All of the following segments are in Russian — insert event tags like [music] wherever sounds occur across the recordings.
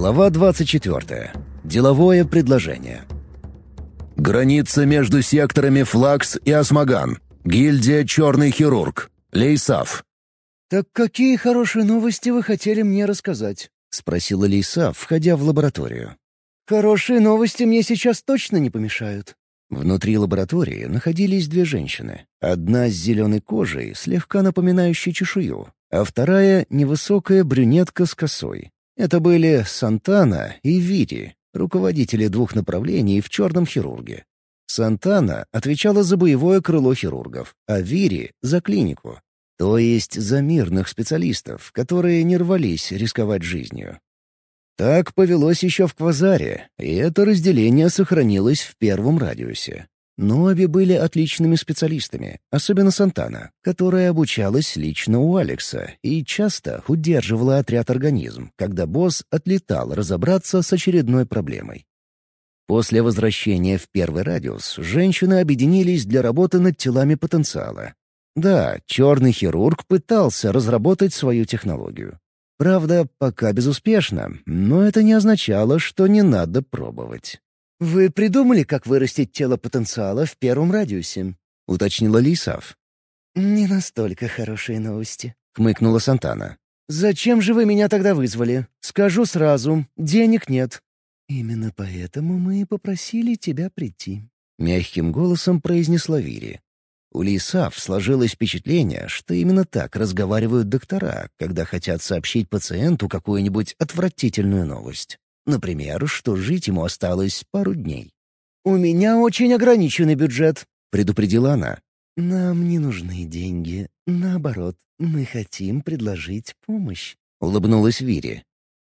Глава 24. Деловое предложение. Граница между секторами Флакс и Осмоган. Гильдия «Черный хирург». Лейсав. «Так какие хорошие новости вы хотели мне рассказать?» — спросила Лейсав, входя в лабораторию. «Хорошие новости мне сейчас точно не помешают». Внутри лаборатории находились две женщины. Одна с зеленой кожей, слегка напоминающей чешую, а вторая — невысокая брюнетка с косой. Это были Сантана и Вири, руководители двух направлений в черном хирурге. Сантана отвечала за боевое крыло хирургов, а Вири — за клинику. То есть за мирных специалистов, которые не рвались рисковать жизнью. Так повелось еще в Квазаре, и это разделение сохранилось в первом радиусе. Но обе были отличными специалистами, особенно Сантана, которая обучалась лично у Алекса и часто удерживала отряд организм, когда босс отлетал разобраться с очередной проблемой. После возвращения в первый радиус женщины объединились для работы над телами потенциала. Да, черный хирург пытался разработать свою технологию. Правда, пока безуспешно, но это не означало, что не надо пробовать. «Вы придумали, как вырастить тело потенциала в первом радиусе?» — уточнила Лисав. «Не настолько хорошие новости», — хмыкнула Сантана. «Зачем же вы меня тогда вызвали? Скажу сразу, денег нет». «Именно поэтому мы и попросили тебя прийти», — мягким голосом произнесла Вири. У Лисав сложилось впечатление, что именно так разговаривают доктора, когда хотят сообщить пациенту какую-нибудь отвратительную новость. Например, что жить ему осталось пару дней. «У меня очень ограниченный бюджет», — предупредила она. «Нам не нужны деньги. Наоборот, мы хотим предложить помощь», — улыбнулась Вири.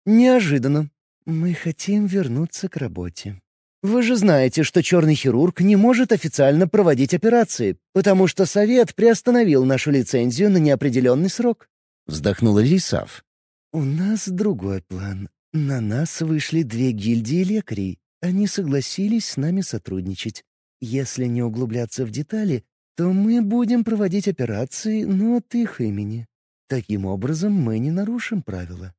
«Неожиданно. Мы хотим вернуться к работе. Вы же знаете, что черный хирург не может официально проводить операции, потому что Совет приостановил нашу лицензию на неопределенный срок». Вздохнула Лисав. «У нас другой план. На нас вышли две гильдии лекарей. Они согласились с нами сотрудничать. Если не углубляться в детали, то мы будем проводить операции, но от их имени. Таким образом, мы не нарушим правила.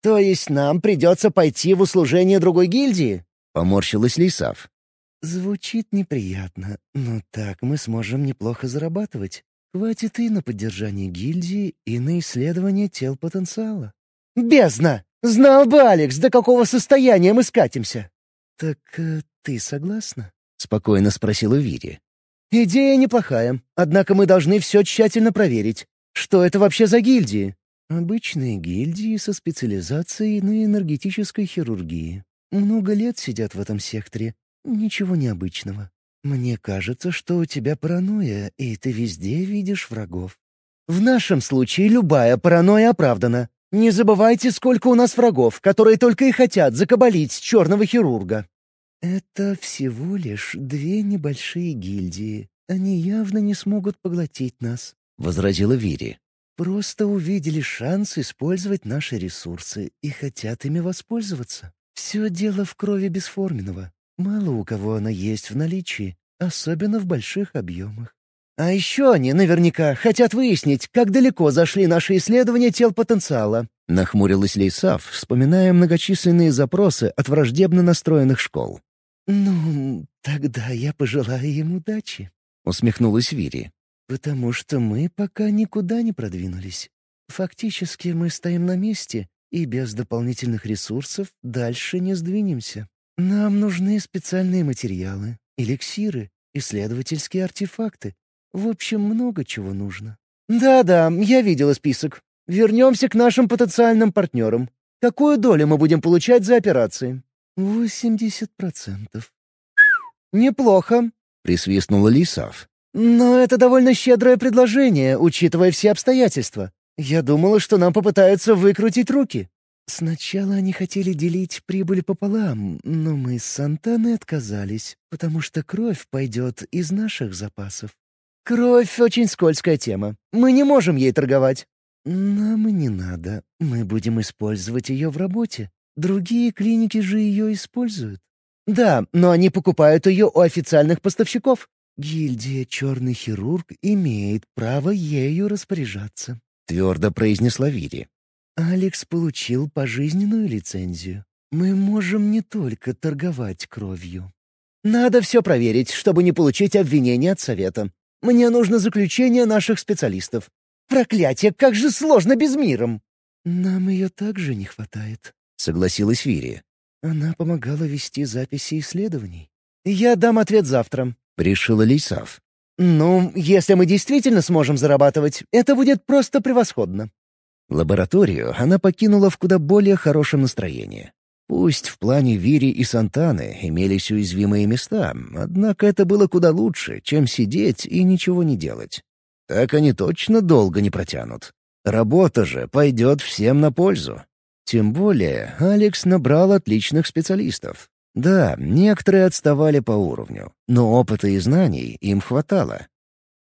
«То есть нам придется пойти в услужение другой гильдии?» — поморщилась Лисав. «Звучит неприятно, но так мы сможем неплохо зарабатывать. Хватит и на поддержание гильдии, и на исследование тел потенциала». «Бездна!» Знал бы, Алекс, до какого состояния мы скатимся. Так э, ты согласна? Спокойно спросила Вири. Идея неплохая, однако мы должны все тщательно проверить. Что это вообще за гильдии? Обычные гильдии со специализацией на энергетической хирургии. Много лет сидят в этом секторе. Ничего необычного. Мне кажется, что у тебя паранойя, и ты везде видишь врагов. В нашем случае любая паранойя оправдана. Не забывайте, сколько у нас врагов, которые только и хотят закабалить черного хирурга». «Это всего лишь две небольшие гильдии. Они явно не смогут поглотить нас», — возразила Вири. «Просто увидели шанс использовать наши ресурсы и хотят ими воспользоваться. Все дело в крови бесформенного. Мало у кого она есть в наличии, особенно в больших объемах. А еще они наверняка хотят выяснить, как далеко зашли наши исследования тел потенциала. Нахмурилась Лейсав, вспоминая многочисленные запросы от враждебно настроенных школ. «Ну, тогда я пожелаю им удачи», — усмехнулась Вири. «Потому что мы пока никуда не продвинулись. Фактически мы стоим на месте и без дополнительных ресурсов дальше не сдвинемся. Нам нужны специальные материалы, эликсиры, исследовательские артефакты, в общем, много чего нужно. «Да-да, я видела список. Вернемся к нашим потенциальным партнерам. Какую долю мы будем получать за операции?» «Восемьдесят процентов». «Неплохо», — присвистнула Лисав. «Но это довольно щедрое предложение, учитывая все обстоятельства. Я думала, что нам попытаются выкрутить руки». Сначала они хотели делить прибыль пополам, но мы с Сантаной отказались, потому что кровь пойдет из наших запасов. «Кровь — очень скользкая тема. Мы не можем ей торговать». «Нам не надо. Мы будем использовать ее в работе. Другие клиники же ее используют». «Да, но они покупают ее у официальных поставщиков». «Гильдия «Черный хирург» имеет право ею распоряжаться», — твердо произнесла Вири. «Алекс получил пожизненную лицензию. Мы можем не только торговать кровью. Надо все проверить, чтобы не получить обвинения от совета. Мне нужно заключение наших специалистов. Проклятие, как же сложно без миром!» «Нам ее также не хватает», — согласилась Вири. «Она помогала вести записи исследований». «Я дам ответ завтра», — решила Лейсав. «Ну, если мы действительно сможем зарабатывать, это будет просто превосходно». Лабораторию она покинула в куда более хорошем настроении. Пусть в плане Вири и Сантаны имелись уязвимые места, однако это было куда лучше, чем сидеть и ничего не делать. Так они точно долго не протянут. Работа же пойдет всем на пользу. Тем более Алекс набрал отличных специалистов. Да, некоторые отставали по уровню, но опыта и знаний им хватало.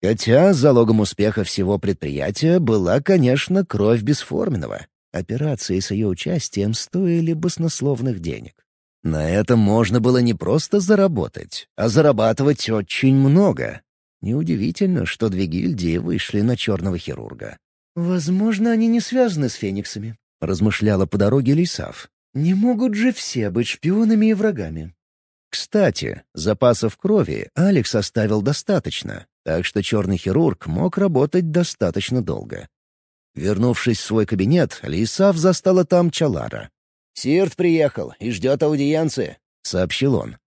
Хотя залогом успеха всего предприятия была, конечно, кровь бесформенного. Операции с ее участием стоили баснословных денег. На этом можно было не просто заработать, а зарабатывать очень много. Неудивительно, что две гильдии вышли на черного хирурга. «Возможно, они не связаны с фениксами», — размышляла по дороге Лисав. «Не могут же все быть шпионами и врагами». Кстати, запасов крови Алекс оставил достаточно, так что черный хирург мог работать достаточно долго. Вернувшись в свой кабинет, Лисав застала там Чалара. «Сирт приехал и ждет аудиенции», — сообщил он.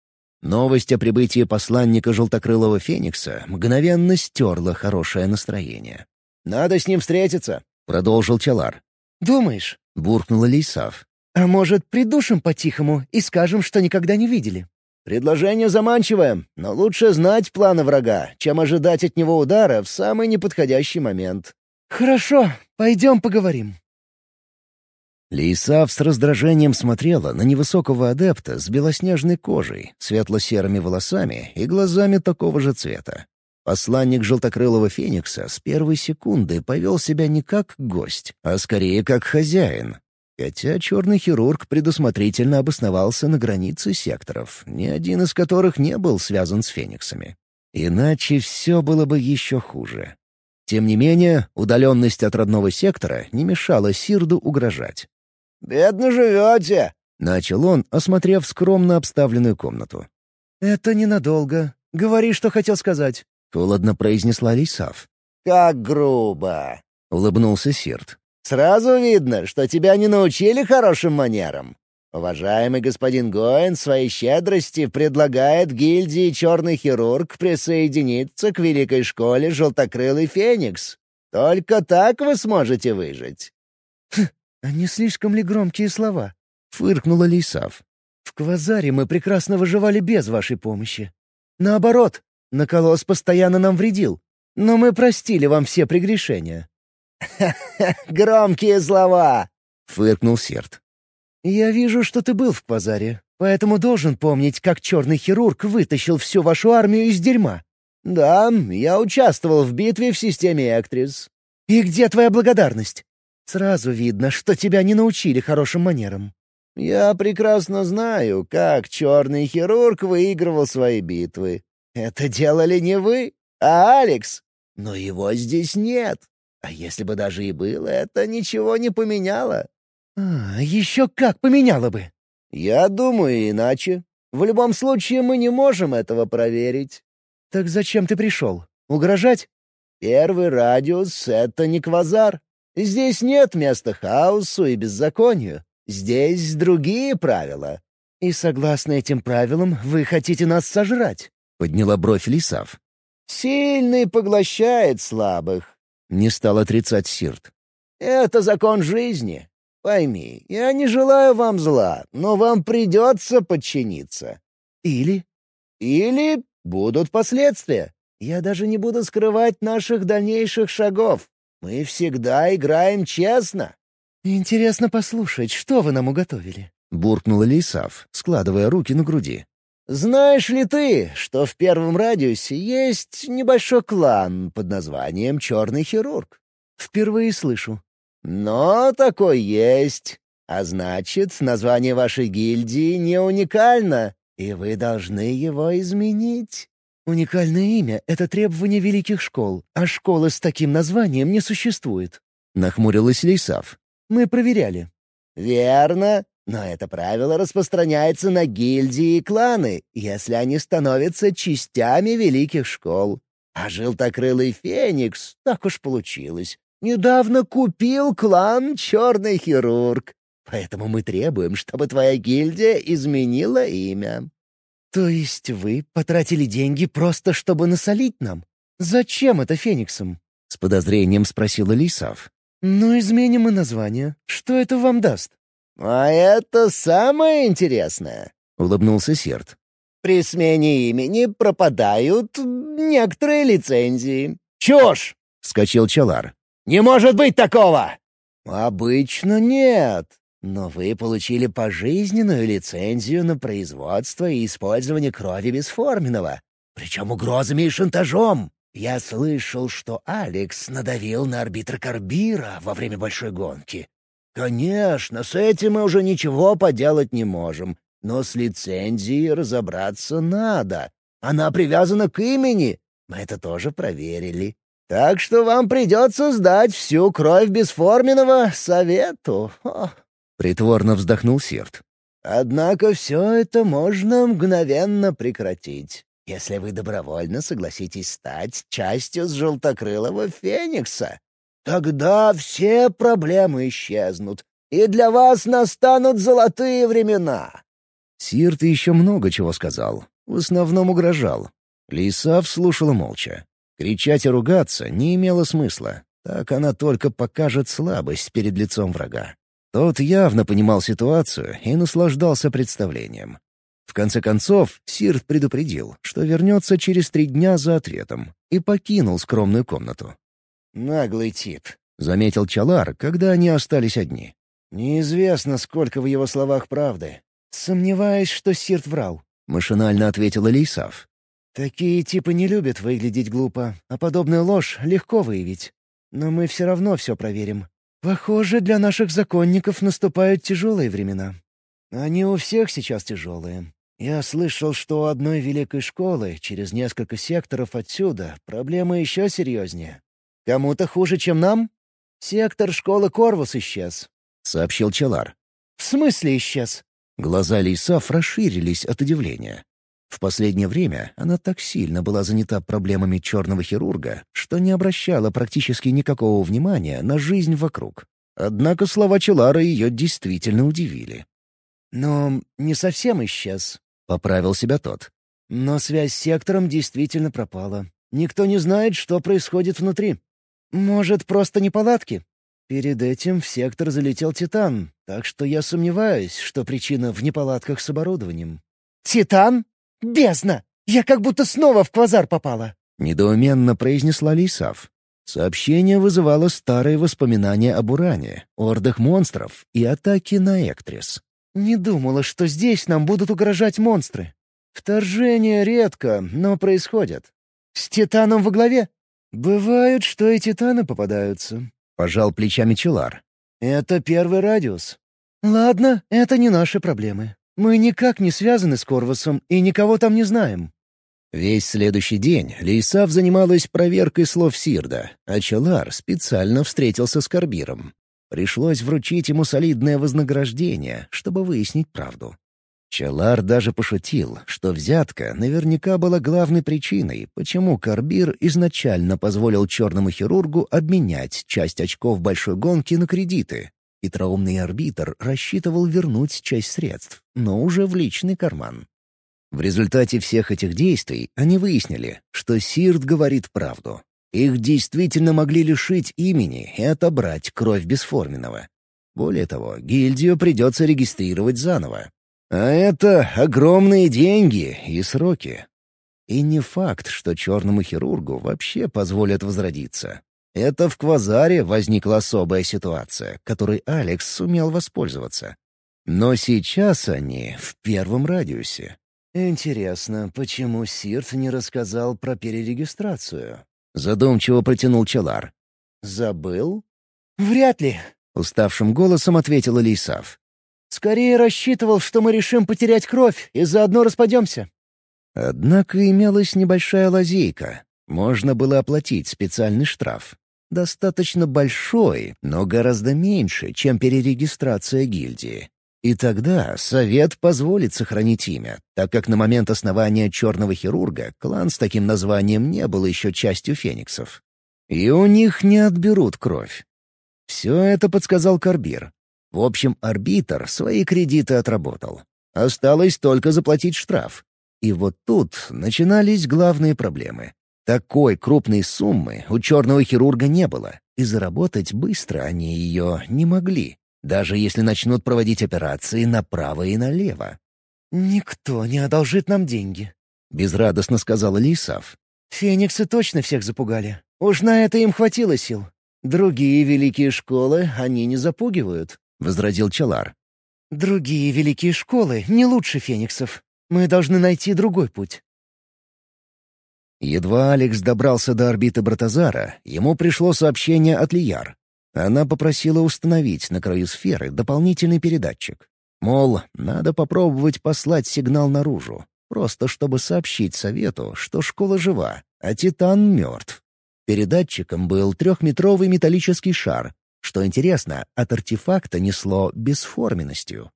Новость о прибытии посланника желтокрылого Феникса мгновенно стерла хорошее настроение. «Надо с ним встретиться», — продолжил Чалар. «Думаешь?» — буркнула Лейсав. «А может, придушим по-тихому и скажем, что никогда не видели?» «Предложение заманчивое, но лучше знать планы врага, чем ожидать от него удара в самый неподходящий момент». «Хорошо, пойдем поговорим». Лейсав с раздражением смотрела на невысокого адепта с белоснежной кожей, светло-серыми волосами и глазами такого же цвета. Посланник желтокрылого феникса с первой секунды повел себя не как гость, а скорее как хозяин. Хотя черный хирург предусмотрительно обосновался на границе секторов, ни один из которых не был связан с фениксами. Иначе все было бы еще хуже. Тем не менее, удаленность от родного сектора не мешала Сирду угрожать. «Бедно живете!» — начал он, осмотрев скромно обставленную комнату. «Это ненадолго. Говори, что хотел сказать». — холодно произнесла Лисав. «Как грубо!» — улыбнулся Сирт. «Сразу видно, что тебя не научили хорошим манерам. Уважаемый господин Гоэн своей щедрости предлагает гильдии «Черный хирург» присоединиться к великой школе «Желтокрылый феникс». Только так вы сможете выжить». «Хм, «А не слишком ли громкие слова?» — фыркнула Лисав. «В Квазаре мы прекрасно выживали без вашей помощи. Наоборот, Наколос постоянно нам вредил, но мы простили вам все прегрешения». «Ха-ха, [laughs] громкие слова!» — фыркнул Серд. «Я вижу, что ты был в Квазаре, поэтому должен помнить, как черный хирург вытащил всю вашу армию из дерьма». «Да, я участвовал в битве в системе Эктрис». «И где твоя благодарность? Сразу видно, что тебя не научили хорошим манерам». «Я прекрасно знаю, как черный хирург выигрывал свои битвы. Это делали не вы, а Алекс. Но его здесь нет. А если бы даже и было, это ничего не поменяло. А, еще как поменяло бы. Я думаю иначе. В любом случае мы не можем этого проверить. Так зачем ты пришел? Угрожать? Первый радиус — это не квазар. Здесь нет места хаосу и беззаконию. Здесь другие правила. И согласно этим правилам вы хотите нас сожрать. — подняла бровь Лисав. «Сильный поглощает слабых», — не стал отрицать Сирт. «Это закон жизни. Пойми, я не желаю вам зла, но вам придется подчиниться. Или? Или будут последствия. Я даже не буду скрывать наших дальнейших шагов. Мы всегда играем честно». «Интересно послушать, что вы нам уготовили?» — буркнула Лисав, складывая руки на груди. Знаешь ли ты, что в первом радиусе есть небольшой клан под названием «Черный хирург»? Впервые слышу. Но такой есть. А значит, название вашей гильдии не уникально, и вы должны его изменить. Уникальное имя — это требование великих школ, а школы с таким названием не существует. Нахмурилась Лейсав. Мы проверяли. Верно. Но это правило распространяется на гильдии и кланы, если они становятся частями великих школ. А желтокрылый Феникс, так уж получилось, недавно купил клан Черный Хирург. Поэтому мы требуем, чтобы твоя гильдия изменила имя». «То есть вы потратили деньги просто, чтобы насолить нам? Зачем это Фениксом?» — с подозрением спросила Лисав. «Ну, изменим и название. Что это вам даст?» «А это самое интересное», — улыбнулся Серд. «При смене имени пропадают некоторые лицензии». «Чушь!» — вскочил Чалар. «Не может быть такого!» «Обычно нет, но вы получили пожизненную лицензию на производство и использование крови бесформенного, причем угрозами и шантажом. Я слышал, что Алекс надавил на арбитра Карбира во время большой гонки. Конечно, с этим мы уже ничего поделать не можем, но с лицензией разобраться надо. Она привязана к имени. Мы это тоже проверили. Так что вам придется сдать всю кровь бесформенного совету. О. Притворно вздохнул Сирт. Однако все это можно мгновенно прекратить если вы добровольно согласитесь стать частью с желтокрылого феникса. Тогда все проблемы исчезнут, и для вас настанут золотые времена». Сирт еще много чего сказал, в основном угрожал. Лиса вслушала молча. Кричать и ругаться не имело смысла, так она только покажет слабость перед лицом врага. Тот явно понимал ситуацию и наслаждался представлением. В конце концов, Сирт предупредил, что вернется через три дня за ответом, и покинул скромную комнату. «Наглый тип», — заметил Чалар, когда они остались одни. «Неизвестно, сколько в его словах правды. Сомневаюсь, что Сирт врал», — машинально ответила Лейсав. «Такие типы не любят выглядеть глупо, а подобную ложь легко выявить. Но мы все равно все проверим. Похоже, для наших законников наступают тяжелые времена. Они у всех сейчас тяжелые. Я слышал, что у одной великой школы, через несколько секторов отсюда, проблемы еще серьезнее. Кому-то хуже, чем нам? Сектор школы Корвус исчез, — сообщил Челар. В смысле исчез? Глаза Лисав расширились от удивления. В последнее время она так сильно была занята проблемами черного хирурга, что не обращала практически никакого внимания на жизнь вокруг. Однако слова Челара ее действительно удивили. «Но не совсем исчез. Поправил себя тот. Но связь с сектором действительно пропала. Никто не знает, что происходит внутри. Может, просто неполадки? Перед этим в сектор залетел Титан, так что я сомневаюсь, что причина в неполадках с оборудованием. «Титан? Бездна! Я как будто снова в квазар попала!» — недоуменно произнесла Лисав. Сообщение вызывало старые воспоминания об Уране, ордах монстров и атаке на Эктрис. Не думала, что здесь нам будут угрожать монстры. Вторжения редко, но происходят. С Титаном во главе? Бывают, что и Титаны попадаются. Пожал плечами Челар. Это первый радиус. Ладно, это не наши проблемы. Мы никак не связаны с Корвусом и никого там не знаем. Весь следующий день Лейсав занималась проверкой слов Сирда, а Челар специально встретился с Карбиром. Пришлось вручить ему солидное вознаграждение, чтобы выяснить правду. Челар даже пошутил, что взятка наверняка была главной причиной, почему Карбир изначально позволил черному хирургу обменять часть очков большой гонки на кредиты. Хитроумный арбитр рассчитывал вернуть часть средств, но уже в личный карман. В результате всех этих действий они выяснили, что Сирт говорит правду. Их действительно могли лишить имени и отобрать кровь бесформенного. Более того, гильдию придется регистрировать заново. А это огромные деньги и сроки. И не факт, что черному хирургу вообще позволят возродиться. Это в Квазаре возникла особая ситуация, которой Алекс сумел воспользоваться. Но сейчас они в первом радиусе. Интересно, почему Сирт не рассказал про перерегистрацию? Задумчиво протянул Челар. «Забыл?» «Вряд ли», — уставшим голосом ответила Лейсав. «Скорее рассчитывал, что мы решим потерять кровь и заодно распадемся». Однако имелась небольшая лазейка. Можно было оплатить специальный штраф. Достаточно большой, но гораздо меньше, чем перерегистрация гильдии. И тогда Совет позволит сохранить имя, так как на момент основания Черного Хирурга клан с таким названием не был еще частью Фениксов. И у них не отберут кровь. Все это подсказал Карбир. В общем, арбитр свои кредиты отработал. Осталось только заплатить штраф. И вот тут начинались главные проблемы. Такой крупной суммы у черного хирурга не было, и заработать быстро они ее не могли, даже если начнут проводить операции направо и налево. «Никто не одолжит нам деньги», — безрадостно сказала Лисав. «Фениксы точно всех запугали. Уж на это им хватило сил. Другие великие школы они не запугивают», — возразил Чалар. «Другие великие школы не лучше фениксов. Мы должны найти другой путь». Едва Алекс добрался до орбиты Братазара, ему пришло сообщение от Лияр. Она попросила установить на краю сферы дополнительный передатчик. Мол, надо попробовать послать сигнал наружу, просто чтобы сообщить Совету, что школа жива, а Титан мертв. Передатчиком был трехметровый металлический шар. Что интересно, от артефакта несло бесформенностью.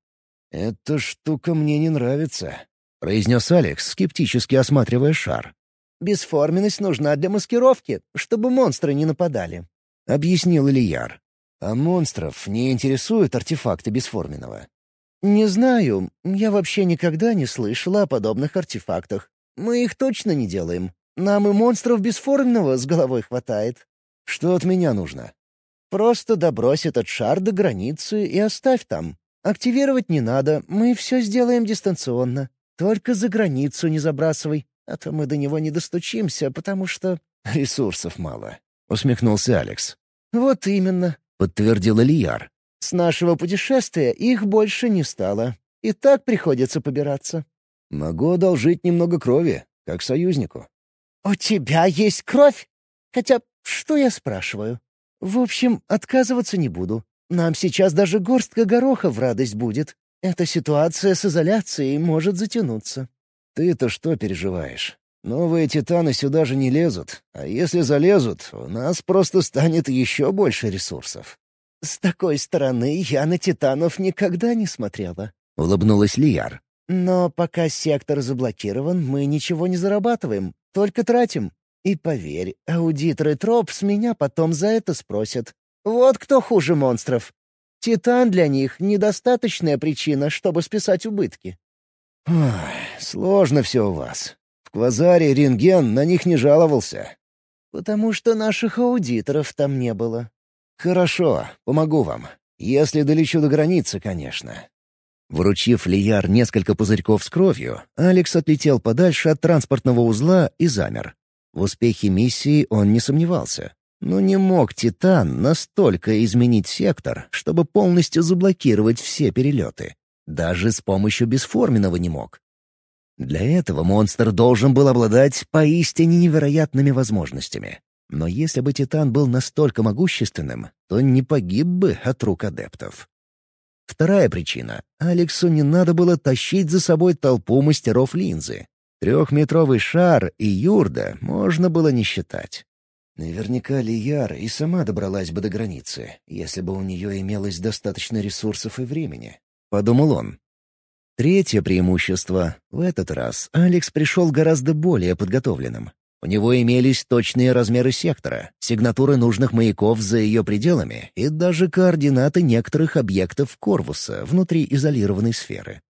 «Эта штука мне не нравится», — произнес Алекс, скептически осматривая шар. Бесформенность нужна для маскировки, чтобы монстры не нападали», — объяснил Ильяр. «А монстров не интересуют артефакты бесформенного?» «Не знаю. Я вообще никогда не слышала о подобных артефактах. Мы их точно не делаем. Нам и монстров бесформенного с головой хватает». «Что от меня нужно?» «Просто добрось этот шар до границы и оставь там. Активировать не надо, мы все сделаем дистанционно. Только за границу не забрасывай. А то мы до него не достучимся, потому что...» [laughs] «Ресурсов мало», — усмехнулся Алекс. «Вот именно», — подтвердил Ильяр. «С нашего путешествия их больше не стало. И так приходится побираться». «Могу одолжить немного крови, как союзнику». «У тебя есть кровь? Хотя, что я спрашиваю? В общем, отказываться не буду. Нам сейчас даже горстка гороха в радость будет. Эта ситуация с изоляцией может затянуться». Ты-то что переживаешь? Новые титаны сюда же не лезут, а если залезут, у нас просто станет еще больше ресурсов». «С такой стороны я на титанов никогда не смотрела», — улыбнулась Лияр. «Но пока сектор заблокирован, мы ничего не зарабатываем, только тратим. И поверь, аудиторы троп с меня потом за это спросят. Вот кто хуже монстров. Титан для них — недостаточная причина, чтобы списать убытки». Ой, сложно все у вас. В Квазаре рентген на них не жаловался. Потому что наших аудиторов там не было. Хорошо, помогу вам. Если долечу до границы, конечно. Вручив Лияр несколько пузырьков с кровью, Алекс отлетел подальше от транспортного узла и замер. В успехе миссии он не сомневался. Но не мог Титан настолько изменить сектор, чтобы полностью заблокировать все перелеты. Даже с помощью бесформенного не мог. Для этого монстр должен был обладать поистине невероятными возможностями. Но если бы Титан был настолько могущественным, то не погиб бы от рук адептов. Вторая причина — Алексу не надо было тащить за собой толпу мастеров линзы. Трехметровый шар и юрда можно было не считать. Наверняка Лияр и сама добралась бы до границы, если бы у нее имелось достаточно ресурсов и времени подумал он. Третье преимущество. В этот раз Алекс пришел гораздо более подготовленным. У него имелись точные размеры сектора, сигнатуры нужных маяков за ее пределами и даже координаты некоторых объектов Корвуса внутри изолированной сферы.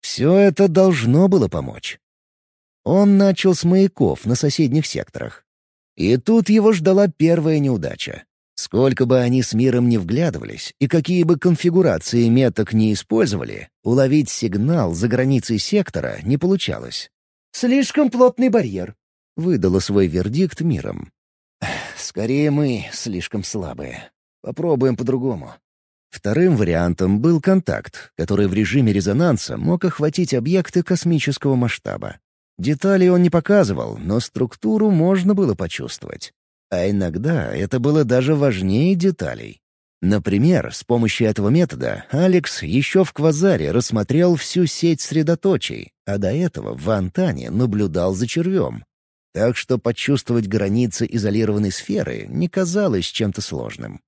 Все это должно было помочь. Он начал с маяков на соседних секторах. И тут его ждала первая неудача. Сколько бы они с миром не вглядывались и какие бы конфигурации меток не использовали, уловить сигнал за границей сектора не получалось. «Слишком плотный барьер», — выдала свой вердикт миром. «Скорее мы слишком слабые. Попробуем по-другому». Вторым вариантом был контакт, который в режиме резонанса мог охватить объекты космического масштаба. Детали он не показывал, но структуру можно было почувствовать. А иногда это было даже важнее деталей. Например, с помощью этого метода Алекс еще в Квазаре рассмотрел всю сеть средоточий, а до этого в Антане наблюдал за червем. Так что почувствовать границы изолированной сферы не казалось чем-то сложным.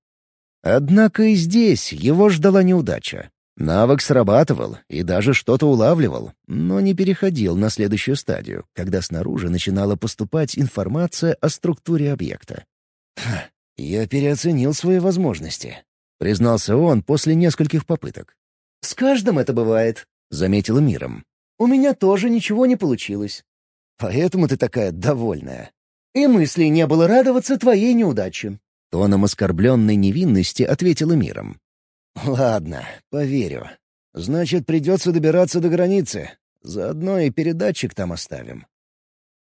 Однако и здесь его ждала неудача. Навык срабатывал и даже что-то улавливал, но не переходил на следующую стадию, когда снаружи начинала поступать информация о структуре объекта. «Я переоценил свои возможности», — признался он после нескольких попыток. «С каждым это бывает», — заметила Миром. «У меня тоже ничего не получилось». «Поэтому ты такая довольная». «И мыслей не было радоваться твоей неудаче», — тоном оскорбленной невинности ответила Миром. «Ладно, поверю. Значит, придется добираться до границы. Заодно и передатчик там оставим».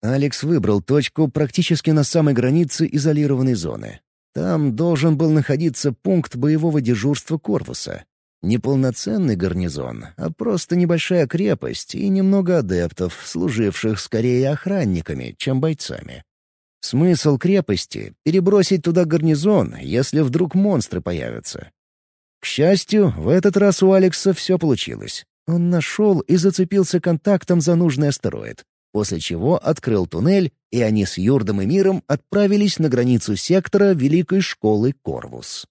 Алекс выбрал точку практически на самой границе изолированной зоны. Там должен был находиться пункт боевого дежурства корпуса. Не полноценный гарнизон, а просто небольшая крепость и немного адептов, служивших скорее охранниками, чем бойцами. Смысл крепости — перебросить туда гарнизон, если вдруг монстры появятся. К счастью, в этот раз у Алекса все получилось. Он нашел и зацепился контактом за нужный астероид, после чего открыл туннель, и они с Юрдом и Миром отправились на границу сектора Великой школы Корвус.